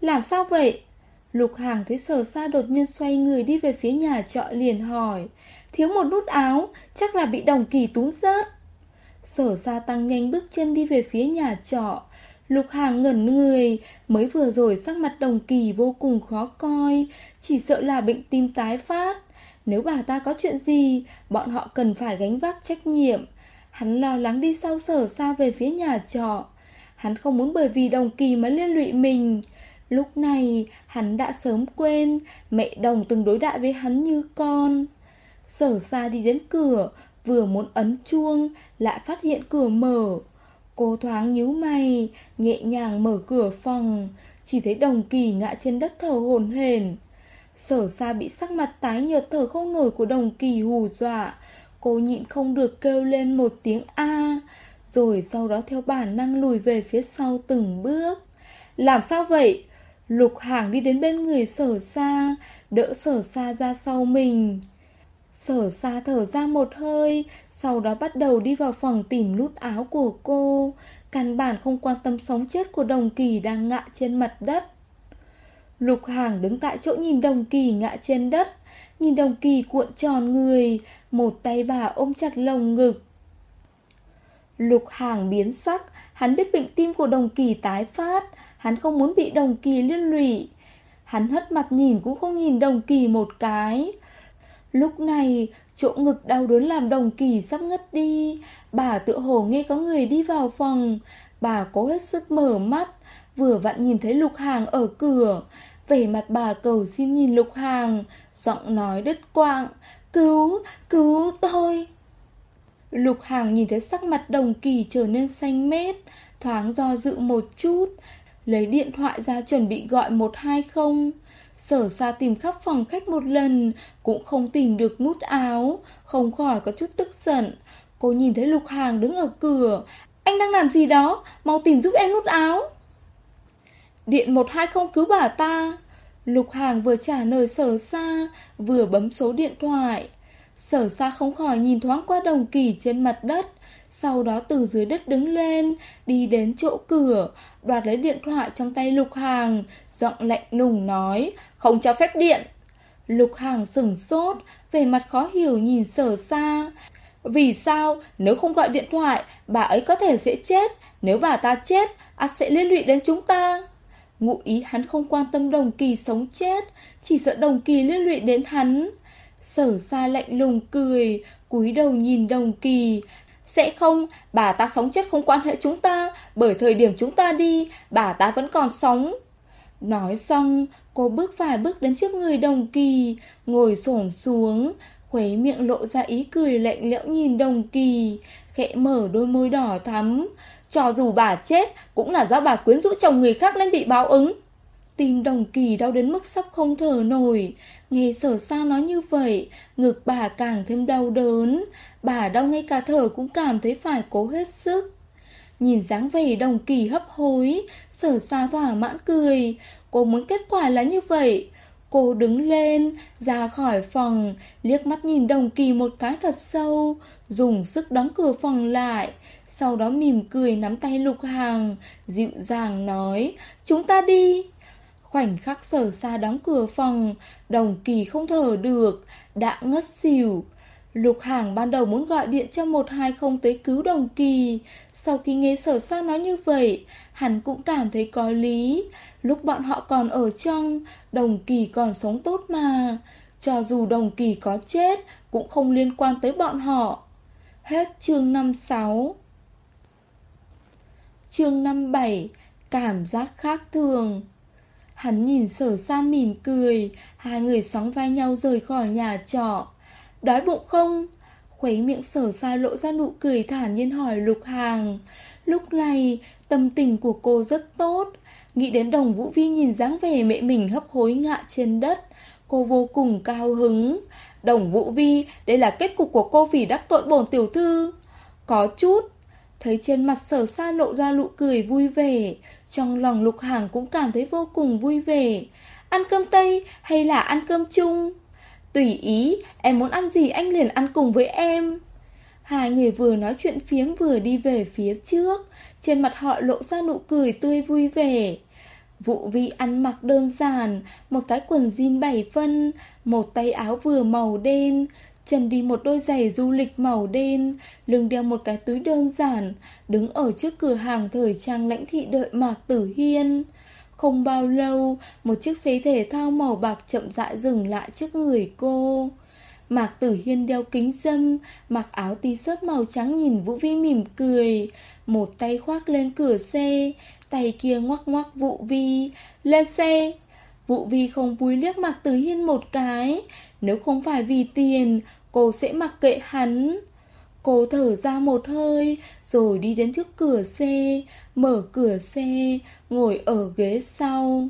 Làm sao vậy? Lục Hàng thấy sở sa đột nhiên xoay người đi về phía nhà trọ liền hỏi Thiếu một nút áo, chắc là bị đồng kỳ túng rớt Sở sa tăng nhanh bước chân đi về phía nhà trọ Lục Hàng ngẩn người, mới vừa rồi sắc mặt đồng kỳ vô cùng khó coi, chỉ sợ là bệnh tim tái phát. Nếu bà ta có chuyện gì, bọn họ cần phải gánh vác trách nhiệm. Hắn lo lắng đi sau sở xa về phía nhà trọ. Hắn không muốn bởi vì đồng kỳ mà liên lụy mình. Lúc này, hắn đã sớm quên, mẹ đồng từng đối đại với hắn như con. Sở xa đi đến cửa, vừa muốn ấn chuông, lại phát hiện cửa mở. Cô thoáng nhíu mày, nhẹ nhàng mở cửa phòng, chỉ thấy đồng kỳ ngã trên đất thở hổn hển. Sở xa bị sắc mặt tái nhợt thở không nổi của đồng kỳ hù dọa, cô nhịn không được kêu lên một tiếng A, rồi sau đó theo bản năng lùi về phía sau từng bước. Làm sao vậy? Lục hàng đi đến bên người sở xa, đỡ sở xa ra sau mình. Sở xa thở ra một hơi, sau đó bắt đầu đi vào phòng tìm nút áo của cô. Căn bản không quan tâm sống chết của đồng kỳ đang ngã trên mặt đất. Lục hàng đứng tại chỗ nhìn đồng kỳ ngã trên đất. Nhìn đồng kỳ cuộn tròn người Một tay bà ôm chặt lồng ngực. Lục hàng biến sắc Hắn biết bệnh tim của đồng kỳ tái phát Hắn không muốn bị đồng kỳ liên lụy. Hắn hất mặt nhìn cũng không nhìn đồng kỳ một cái. Lúc này Chỗ ngực đau đớn làm đồng kỳ sắp ngất đi. Bà tự hồ nghe có người đi vào phòng. Bà cố hết sức mở mắt Vừa vặn nhìn thấy lục hàng ở cửa. Vẻ mặt bà cầu xin nhìn lục hàng Giọng nói đứt quạng Cứu, cứu tôi! Lục hàng nhìn thấy sắc mặt đồng kỳ trở nên xanh mét Thoáng do dự một chút lấy điện thoại ra chuẩn bị gọi 120. Sở xa tìm khắp phòng khách một lần, cũng không tìm được nút áo, không khỏi có chút tức giận. Cô nhìn thấy Lục Hàng đứng ở cửa, anh đang làm gì đó, mau tìm giúp em nút áo. Điện 120 cứu bà ta. Lục Hàng vừa trả lời sở xa, vừa bấm số điện thoại. Sở xa không khỏi nhìn thoáng qua đồng kỳ trên mặt đất, sau đó từ dưới đất đứng lên, đi đến chỗ cửa, đoạt lấy điện thoại trong tay Lục Hàng, giọng lạnh lùng nói, không cho phép điện. Lục Hàng sừng sốt, về mặt khó hiểu nhìn sở xa. Vì sao, nếu không gọi điện thoại, bà ấy có thể sẽ chết, nếu bà ta chết, ắt sẽ liên lụy đến chúng ta. Ngụ ý hắn không quan tâm đồng kỳ sống chết, chỉ sợ đồng kỳ liên lụy đến hắn. Sở ra lạnh lùng cười, cúi đầu nhìn đồng kỳ. Sẽ không, bà ta sống chết không quan hệ chúng ta, bởi thời điểm chúng ta đi, bà ta vẫn còn sống. Nói xong, cô bước vài bước đến trước người đồng kỳ, ngồi xổm xuống, khuấy miệng lộ ra ý cười lạnh lẽo nhìn đồng kỳ, khẽ mở đôi môi đỏ thắm. Cho dù bà chết, cũng là do bà quyến rũ chồng người khác nên bị báo ứng. Tim đồng kỳ đau đến mức sắp không thở nổi. Nghe sở sa nói như vậy, ngực bà càng thêm đau đớn. Bà đau ngay cả thở cũng cảm thấy phải cố hết sức. Nhìn dáng vẻ đồng kỳ hấp hối, sở xa thỏa mãn cười. Cô muốn kết quả là như vậy. Cô đứng lên, ra khỏi phòng, liếc mắt nhìn đồng kỳ một cái thật sâu, dùng sức đóng cửa phòng lại. Sau đó mỉm cười nắm tay lục hàng, dịu dàng nói, chúng ta đi. Khoảnh khắc sở xa đóng cửa phòng, đồng kỳ không thở được, đã ngất xỉu. Lục hàng ban đầu muốn gọi điện cho 120 tới cứu đồng kỳ. Sau khi nghe sở xa nói như vậy, hắn cũng cảm thấy có lý. Lúc bọn họ còn ở trong, đồng kỳ còn sống tốt mà. Cho dù đồng kỳ có chết, cũng không liên quan tới bọn họ. Hết chương 56 Chương 57 Cảm giác khác thường Hắn nhìn sở sa mỉm cười, Hai người sóng vai nhau rời khỏi nhà trọ. Đói bụng không? Khuấy miệng sở sa lộ ra nụ cười thản nhiên hỏi lục hàng. Lúc này, tâm tình của cô rất tốt. Nghĩ đến đồng Vũ Vi nhìn dáng vẻ mẹ mình hấp hối ngạ trên đất, Cô vô cùng cao hứng. Đồng Vũ Vi, Đây là kết cục của cô vì đắc tội bổn tiểu thư. Có chút Thấy trên mặt sở sa lộ ra nụ cười vui vẻ. Trong lòng lục hàng cũng cảm thấy vô cùng vui vẻ. Ăn cơm Tây hay là ăn cơm chung Tùy ý, Em muốn ăn gì anh liền ăn cùng với em. Hai người vừa nói chuyện phiếm vừa đi về phía trước. Trên mặt họ lộ ra nụ cười tươi vui vẻ. Vụ vi ăn mặc đơn giản, Một cái quần jean bảy phân, Một tay áo vừa màu đen Chân đi một đôi giày du lịch màu đen, lưng đeo một cái túi đơn giản, đứng ở trước cửa hàng thời trang lãnh thị đợi Mạc Tử Hiên. Không bao lâu, một chiếc xe thể thao màu bạc chậm rãi dừng lại trước người cô. Mạc Tử Hiên đeo kính dâm, mặc áo t-shirt màu trắng nhìn Vũ Vi mỉm cười, một tay khoác lên cửa xe, tay kia ngoắc ngoắc Vũ Vi, lên xe. Vũ Vi không vui liếc Mạc Tử Hiên một cái, nếu không phải vì tiền, cô sẽ mặc kệ hắn. Cô thở ra một hơi, rồi đi đến trước cửa xe, mở cửa xe, ngồi ở ghế sau.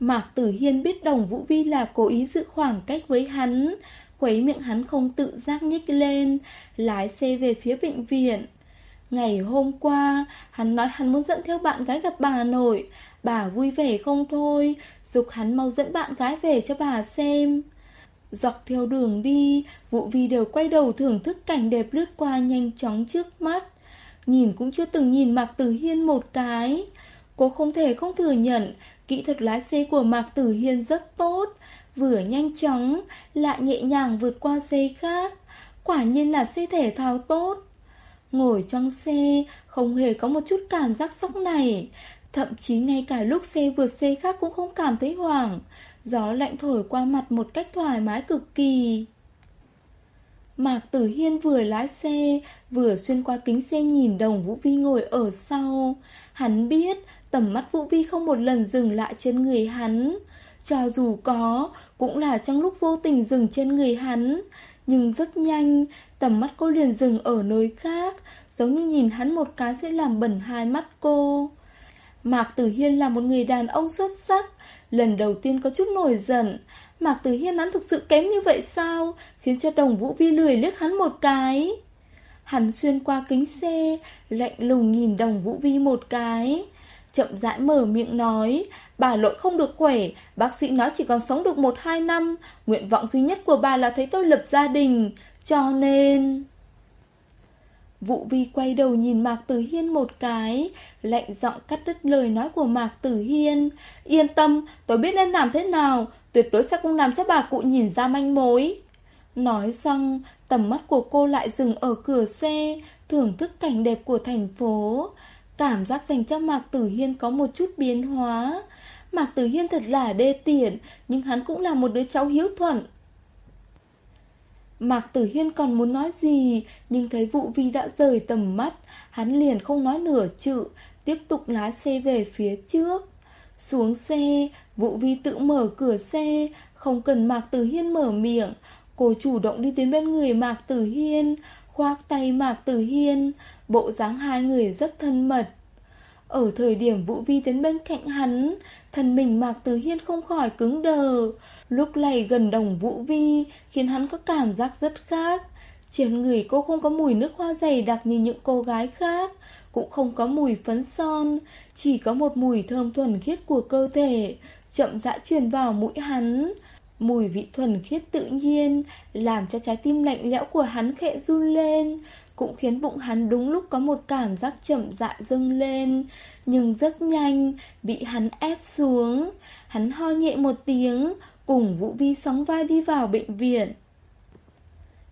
Mạc Tử Hiên biết Đồng Vũ Vi là cố ý giữ khoảng cách với hắn, khuấy miệng hắn không tự giác nhích lên, lái xe về phía bệnh viện. Ngày hôm qua, hắn nói hắn muốn dẫn theo bạn gái gặp bà nội, bà vui vẻ không thôi, dục hắn mau dẫn bạn gái về cho bà xem. Dọc theo đường đi, vụ vi đều quay đầu thưởng thức cảnh đẹp lướt qua nhanh chóng trước mắt. Nhìn cũng chưa từng nhìn Mạc Tử Hiên một cái. Cô không thể không thừa nhận, kỹ thuật lái xe của Mạc Tử Hiên rất tốt. Vừa nhanh chóng, lại nhẹ nhàng vượt qua xe khác. Quả nhiên là xe thể thao tốt. Ngồi trong xe, không hề có một chút cảm giác sốc này. Thậm chí ngay cả lúc xe vượt xe khác cũng không cảm thấy hoảng. Gió lạnh thổi qua mặt một cách thoải mái cực kỳ. Mạc Tử Hiên vừa lái xe, vừa xuyên qua kính xe nhìn đồng Vũ Vi ngồi ở sau. Hắn biết tầm mắt Vũ Vi không một lần dừng lại trên người hắn. Cho dù có, cũng là trong lúc vô tình dừng trên người hắn. Nhưng rất nhanh, tầm mắt cô liền dừng ở nơi khác, giống như nhìn hắn một cái sẽ làm bẩn hai mắt cô. Mạc Tử Hiên là một người đàn ông xuất sắc, lần đầu tiên có chút nổi giận. Mạc Tử Hiên hắn thực sự kém như vậy sao, khiến cho đồng Vũ Vi lười liếc hắn một cái. Hắn xuyên qua kính xe, lạnh lùng nhìn đồng Vũ Vi một cái. Chậm rãi mở miệng nói, bà lội không được khỏe, bác sĩ nói chỉ còn sống được 1-2 năm, nguyện vọng duy nhất của bà là thấy tôi lập gia đình, cho nên... Vũ Vi quay đầu nhìn Mạc Tử Hiên một cái, lạnh giọng cắt đứt lời nói của Mạc Tử Hiên. Yên tâm, tôi biết nên làm thế nào, tuyệt đối sẽ không làm cho bà cụ nhìn ra manh mối. Nói xong, tầm mắt của cô lại dừng ở cửa xe, thưởng thức cảnh đẹp của thành phố. Cảm giác dành cho Mạc Tử Hiên có một chút biến hóa. Mạc Tử Hiên thật là đê tiện, nhưng hắn cũng là một đứa cháu hiếu thuận. Mạc Tử Hiên còn muốn nói gì, nhưng thấy Vũ Vi đã rời tầm mắt, hắn liền không nói nửa chữ, tiếp tục lái xe về phía trước. Xuống xe, Vũ Vi tự mở cửa xe, không cần Mạc Tử Hiên mở miệng. Cô chủ động đi đến bên người Mạc Tử Hiên, khoác tay Mạc Tử Hiên, bộ dáng hai người rất thân mật. Ở thời điểm Vũ Vi đến bên cạnh hắn, thân mình Mạc Tử Hiên không khỏi cứng đờ. Lúc này gần đồng Vũ Vi khiến hắn có cảm giác rất khác. Trên người cô không có mùi nước hoa dày đặc như những cô gái khác, cũng không có mùi phấn son, chỉ có một mùi thơm thuần khiết của cơ thể, chậm rãi truyền vào mũi hắn. Mùi vị thuần khiết tự nhiên, làm cho trái tim lạnh lẽo của hắn khẽ run lên, cũng khiến bụng hắn đúng lúc có một cảm giác chậm rãi dâng lên, nhưng rất nhanh, bị hắn ép xuống. Hắn ho nhẹ một tiếng, cùng Vũ Vi sóng vai đi vào bệnh viện.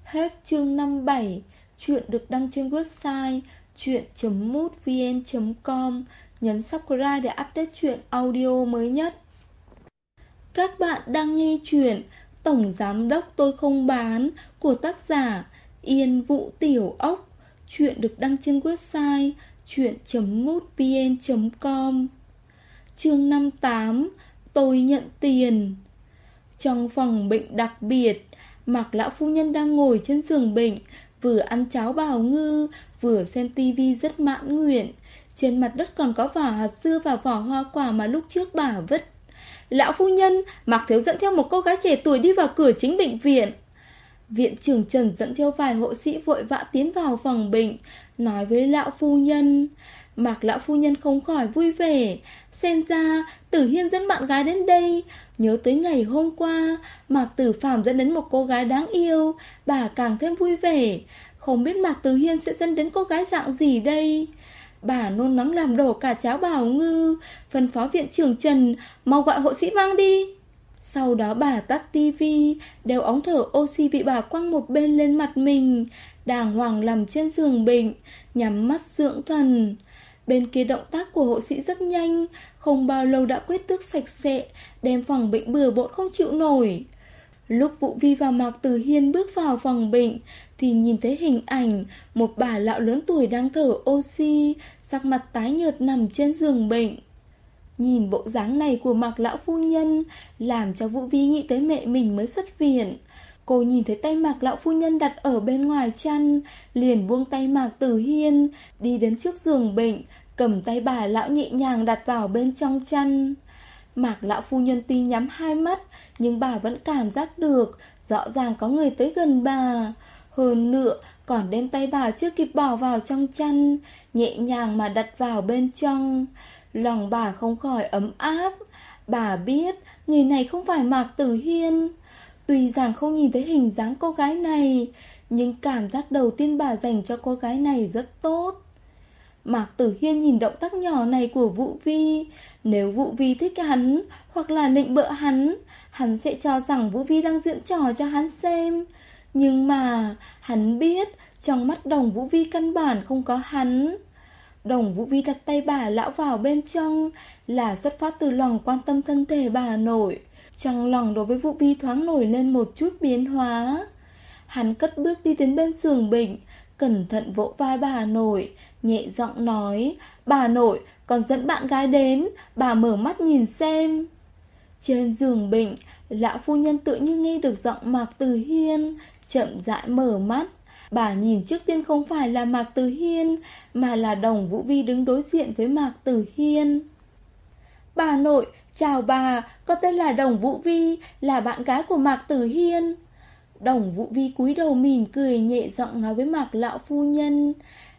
Hết chương 57, chuyện được đăng trên website chuyện.mútvn.com, nhấn subscribe để update chuyện audio mới nhất. Các bạn đang nghe chuyện Tổng Giám Đốc Tôi Không Bán của tác giả Yên Vũ Tiểu Ốc. Chuyện được đăng trên website chuyện.mútvn.com Chương 58 Tôi nhận tiền trong phòng bệnh đặc biệt. Mạc lão phu nhân đang ngồi trên giường bệnh, Vừa ăn cháo bào ngư, Vừa xem tivi rất mãn nguyện. Trên mặt đất còn có vỏ hạt dưa và vỏ hoa quả mà lúc trước bà vứt. Lão phu nhân, Mạc thiếu dẫn theo một cô gái trẻ tuổi đi vào cửa chính bệnh viện. Viện trưởng Trần dẫn theo vài hộ sĩ vội vã tiến vào phòng bệnh, Nói với lão phu nhân Mạc lão phu nhân không khỏi vui vẻ. Xem ra, Tử Hiên dẫn bạn gái đến đây. Nhớ tới ngày hôm qua, Mạc Tử Phạm dẫn đến một cô gái đáng yêu. Bà càng thêm vui vẻ. Không biết Mạc Tử Hiên sẽ dẫn đến cô gái dạng gì đây? Bà nôn nóng làm đổ cả cháo bảo ngư. Phân phó viện trưởng Trần, Mau gọi hộ sĩ mang đi. Sau đó bà tắt tivi Đeo ống thở oxy bị bà quăng một bên lên mặt mình, Đàng hoàng nằm trên giường bệnh, Nhắm mắt dưỡng thần. Bên kia động tác của hộ sĩ rất nhanh, Không bao lâu đã quét tước sạch sẽ, Đem phòng bệnh bừa bộn không chịu nổi. Lúc Vũ Vi và Mạc Từ Hiên bước vào phòng bệnh, Thì nhìn thấy hình ảnh Một bà lão lớn tuổi đang thở oxy, Sắc mặt tái nhợt nằm trên giường bệnh. Nhìn bộ dáng này của Mạc Lão Phu Nhân, Làm cho Vũ Vi nghĩ tới mẹ mình mới xuất viện. Cô nhìn thấy tay Mạc Lão Phu Nhân đặt ở bên ngoài chăn, Liền buông tay Mạc Tử Hiên, Đi đến trước giường bệnh, Cầm tay bà lão nhẹ nhàng đặt vào bên trong chăn. Mạc Lão Phu Nhân tuy nhắm hai mắt, Nhưng bà vẫn cảm giác được, Rõ ràng có người tới gần bà. Hơn nữa, còn đem tay bà chưa kịp bỏ vào trong chăn, Nhẹ nhàng mà đặt vào bên trong. Lòng bà không khỏi ấm áp. Bà biết, người này không phải Mạc Tử Hiên. Tuy rằng không nhìn thấy hình dáng cô gái này, Nhưng cảm giác đầu tiên bà dành cho cô gái này rất tốt. Mạc Tử Hiên nhìn động tác nhỏ này của Vũ Vi. Nếu Vũ Vi thích hắn Hoặc là nịnh bợ hắn Hắn sẽ cho rằng Vũ Vi đang diễn trò cho hắn xem. Nhưng mà, Hắn biết Trong mắt đồng Vũ Vi căn bản không có hắn. Đồng Vũ Vi đặt tay bà lão vào bên trong Là xuất phát từ lòng quan tâm thân thể bà nội trong lòng đối với Vũ Vi thoáng nổi lên một chút biến hóa. Hắn cất bước đi đến bên giường bệnh, cẩn thận vỗ vai bà nội, nhẹ giọng nói, bà nội còn dẫn bạn gái đến, bà mở mắt nhìn xem. Trên giường bệnh, lão phu nhân tự như nghe được giọng Mạc Từ Hiên, chậm rãi mở mắt. Bà nhìn trước tiên không phải là Mạc Từ Hiên, mà là đồng Vũ Vi đứng đối diện với Mạc Từ Hiên. Bà nội, chào bà, con tên là Đồng Vũ Vi, là bạn gái của Mạc Tử Hiên. Đồng Vũ Vi cúi đầu mỉm cười nhẹ giọng nói với Mạc Lão Phu Nhân.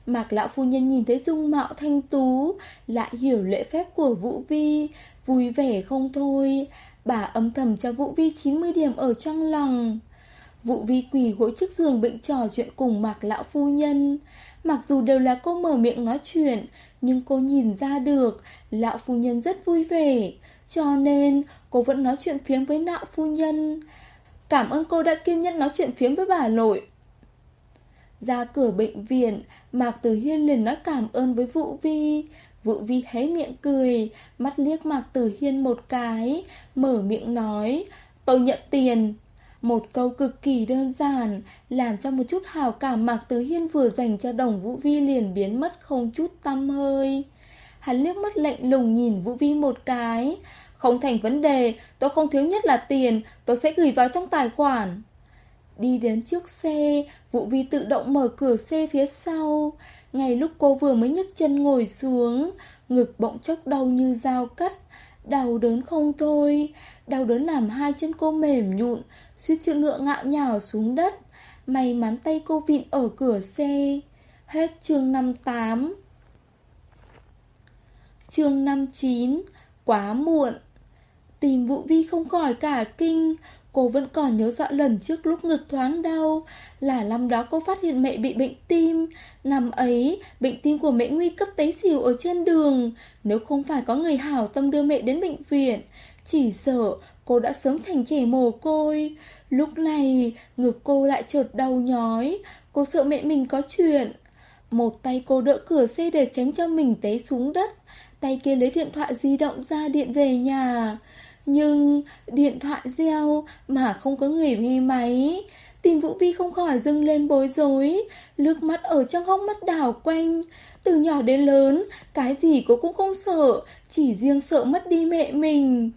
Mạc Lão Phu Nhân nhìn thấy dung mạo thanh tú, lại hiểu lễ phép của Vũ Vi, vui vẻ không thôi. Bà âm thầm cho Vũ Vi 90 điểm ở trong lòng. Vũ Vi quỳ gối trước giường bệnh trò chuyện cùng Mạc Lão Phu Nhân. Mặc dù đều là cô mở miệng nói chuyện, nhưng cô nhìn ra được Lão Phu Nhân rất vui vẻ. Cho nên cô vẫn nói chuyện phiếm với Lão Phu Nhân. Cảm ơn cô đã kiên nhẫn nói chuyện phiếm với bà nội. Ra cửa bệnh viện, Mạc Tử Hiên liền nói cảm ơn với Vũ Vi. Vũ Vi hé miệng cười, mắt liếc Mạc Tử Hiên một cái, mở miệng nói, tôi nhận tiền. Một câu cực kỳ đơn giản, làm cho một chút hào cảm Mạc tứ Hiên vừa dành cho đồng Vũ Vi liền biến mất không chút tâm hơi. Hắn liếc mắt lạnh lùng nhìn Vũ Vi một cái, không thành vấn đề, tôi không thiếu nhất là tiền, tôi sẽ gửi vào trong tài khoản. Đi đến trước xe, Vũ Vi tự động mở cửa xe phía sau. Ngay lúc cô vừa mới nhấc chân ngồi xuống, ngực bỗng chốc đau như dao cắt, đau đớn không thôi. Đau đớn làm hai chân cô mềm nhụn, suýt chịu ngựa ngạo nhào xuống đất. May mắn tay cô vịn ở cửa xe. Hết chương 58 Chương 59 Quá muộn. Tìm Vũ Vi không khỏi cả kinh. Cô vẫn còn nhớ rõ lần trước lúc ngực thoáng đau Là năm đó cô phát hiện mẹ bị bệnh tim. Năm ấy, bệnh tim của mẹ nguy cấp té xỉu ở trên đường. Nếu không phải có người hảo tâm đưa mẹ đến bệnh viện chỉ sợ cô đã sớm thành trẻ mồ côi. Lúc này, ngực cô lại chợt đau nhói. Cô sợ mẹ mình có chuyện. Một tay cô đỡ cửa xe để tránh cho mình té xuống đất. Tay kia lấy điện thoại di động ra điện về nhà. Nhưng điện thoại reo mà không có người nghe máy. Tìm Vũ Vi không khỏi dưng lên bối rối, nước mắt ở trong hốc mắt đảo quanh. Từ nhỏ đến lớn, cái gì cô cũng không sợ, chỉ riêng sợ mất đi mẹ mình.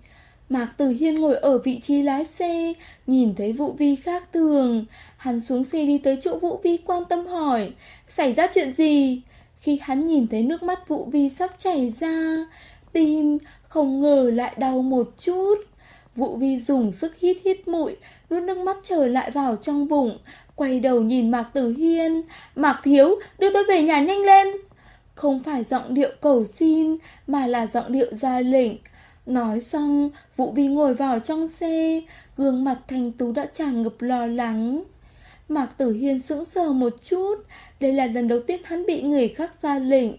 Mạc Tử Hiên ngồi ở vị trí lái xe, nhìn thấy Vũ Vi khác thường. Hắn xuống xe đi tới chỗ Vũ Vi quan tâm hỏi, xảy ra chuyện gì? Khi hắn nhìn thấy nước mắt Vũ Vi sắp chảy ra, tim không ngờ lại đau một chút. Vũ Vi dùng sức hít hít mũi, nuốt nước mắt trở lại vào trong bụng, quay đầu nhìn Mạc Tử Hiên. Mạc Thiếu, đưa tôi về nhà nhanh lên. Không phải giọng điệu cầu xin, mà là giọng điệu ra lệnh. Nói xong, Vũ Vi ngồi vào trong xe, gương mặt thanh tú đã tràn ngập lo lắng. Mạc Tử Hiên sững sờ một chút, đây là lần đầu tiên hắn bị người khác ra lệnh.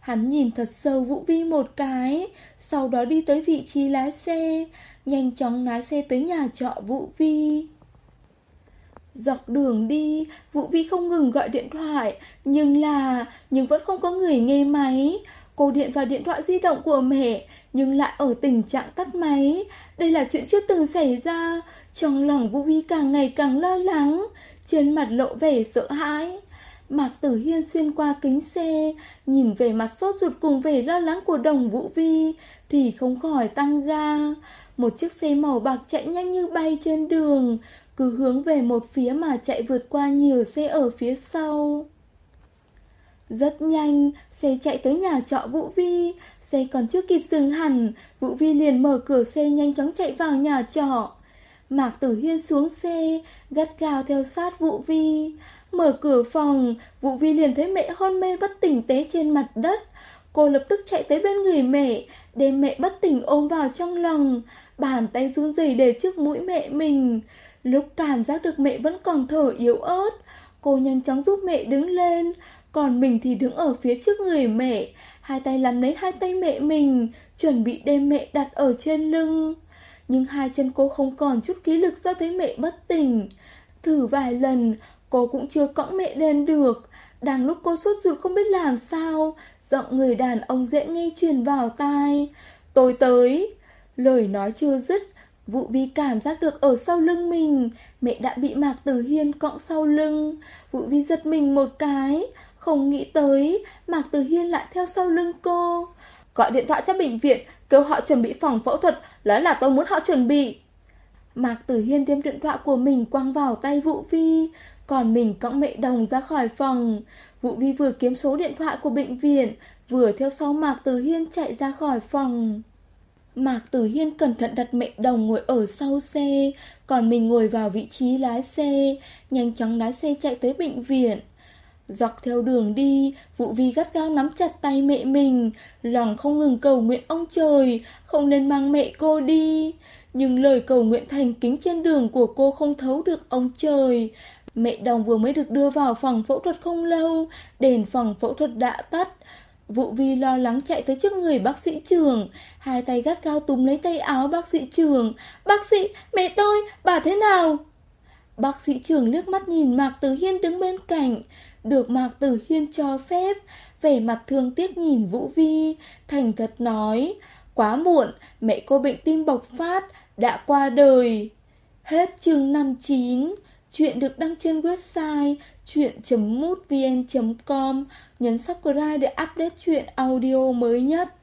Hắn nhìn thật sâu Vũ Vi một cái, sau đó đi tới vị trí lái xe, nhanh chóng lái xe tới nhà trọ Vũ Vi. Dọc đường đi, Vũ Vi không ngừng gọi điện thoại, nhưng là, nhưng vẫn không có người nghe máy. Cô điện vào điện thoại di động của mẹ, nhưng lại ở tình trạng tắt máy. Đây là chuyện chưa từng xảy ra. Trong lòng Vũ Vi càng ngày càng lo lắng, trên mặt lộ vẻ sợ hãi. Mạc Tử Hiên xuyên qua kính xe, nhìn về mặt sốt ruột cùng vẻ lo lắng của đồng Vũ Vi, thì không khỏi tăng ga. Một chiếc xe màu bạc chạy nhanh như bay trên đường, cứ hướng về một phía mà chạy vượt qua nhiều xe ở phía sau. Rất nhanh, xe chạy tới nhà trọ Vũ Vi, xe còn chưa kịp dừng hẳn, Vũ Vi liền mở cửa xe nhanh chóng chạy vào nhà trọ. Mạc Tử Hiên xuống xe, gắt gào theo sát Vũ Vi. Mở cửa phòng, Vũ Vi liền thấy mẹ hôn mê bất tỉnh té trên mặt đất. Cô lập tức chạy tới bên người mẹ, đem mẹ bất tỉnh ôm vào trong lòng, bàn tay run rẩy để trước mũi mẹ mình. Lúc cảm giác được mẹ vẫn còn thở yếu ớt, cô nhanh chóng giúp mẹ đứng lên, còn mình thì đứng ở phía trước người mẹ, hai tay nắm lấy hai tay mẹ mình, chuẩn bị đem mẹ đặt ở trên lưng. Nhưng hai chân cô không còn chút ký lực do thấy mẹ bất tỉnh. Thử vài lần, Cô cũng chưa cõng mẹ lên được. Đang lúc cô sốt ruột không biết làm sao Giọng người đàn ông dễ nghe truyền vào tai. Tôi tới. Lời nói chưa dứt Vụ vi cảm giác được ở sau lưng mình. Mẹ đã bị Mạc Tử Hiên cõng sau lưng. Vụ vi giật mình một cái. Không nghĩ tới Mạc Tử Hiên lại theo sau lưng cô. Gọi điện thoại cho bệnh viện Kêu họ chuẩn bị phòng phẫu thuật Nói là tôi muốn họ chuẩn bị. Mạc Tử Hiên đem điện thoại của mình quăng vào tay Vũ Vi còn mình cõng mẹ đồng ra khỏi phòng. Vũ Vi vừa kiếm số điện thoại của bệnh viện Vừa theo sau Mạc tử Hiên chạy ra khỏi phòng. Mạc Tử Hiên cẩn thận đặt mẹ đồng ngồi ở sau xe, còn mình ngồi vào vị trí lái xe, nhanh chóng lái xe chạy tới bệnh viện. Dọc theo đường đi, Vũ Vi gắt gao nắm chặt tay mẹ mình, lòng không ngừng cầu nguyện ông trời, không nên mang mẹ cô đi. Nhưng lời cầu nguyện thành kính trên đường của cô không thấu được ông trời. Mẹ đồng vừa mới được đưa vào phòng phẫu thuật không lâu, đèn phòng phẫu thuật đã tắt. Vũ Vi lo lắng chạy tới trước người bác sĩ trường, hai tay gắt gao túm lấy tay áo bác sĩ trường. Bác sĩ, mẹ tôi, bà thế nào? Bác sĩ trường liếc mắt nhìn Mạc Tử Hiên đứng bên cạnh, được Mạc Tử Hiên cho phép, vẻ mặt thương tiếc nhìn Vũ Vi, thành thật nói, quá muộn, mẹ cô bệnh tim bộc phát, đã qua đời. Hết chương 59, chuyện được đăng trên website chuyện.mútvn.com, nhấn subscribe để update chuyện audio mới nhất.